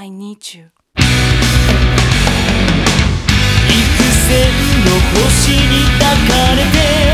I need you 幾千の星に抱かれて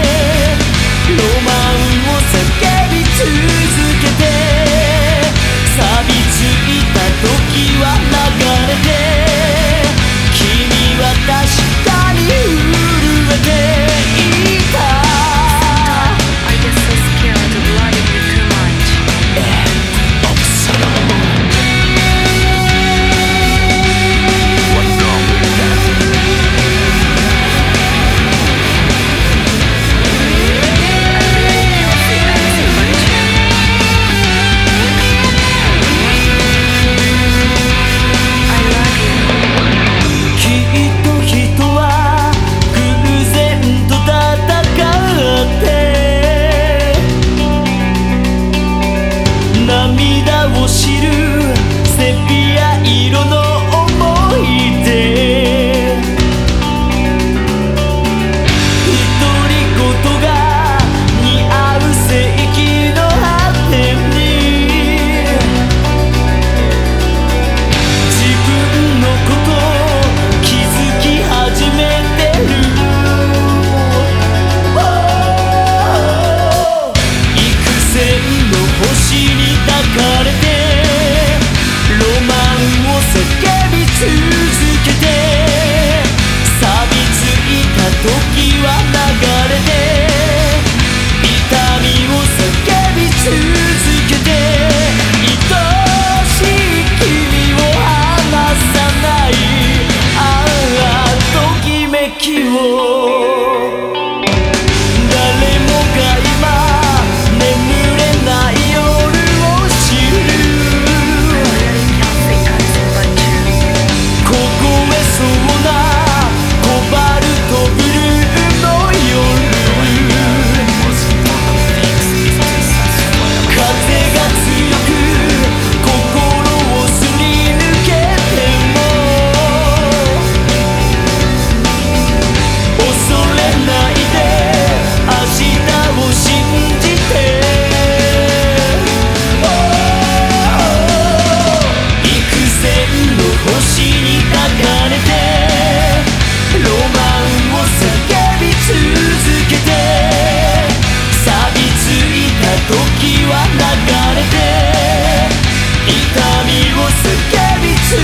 がり続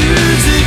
け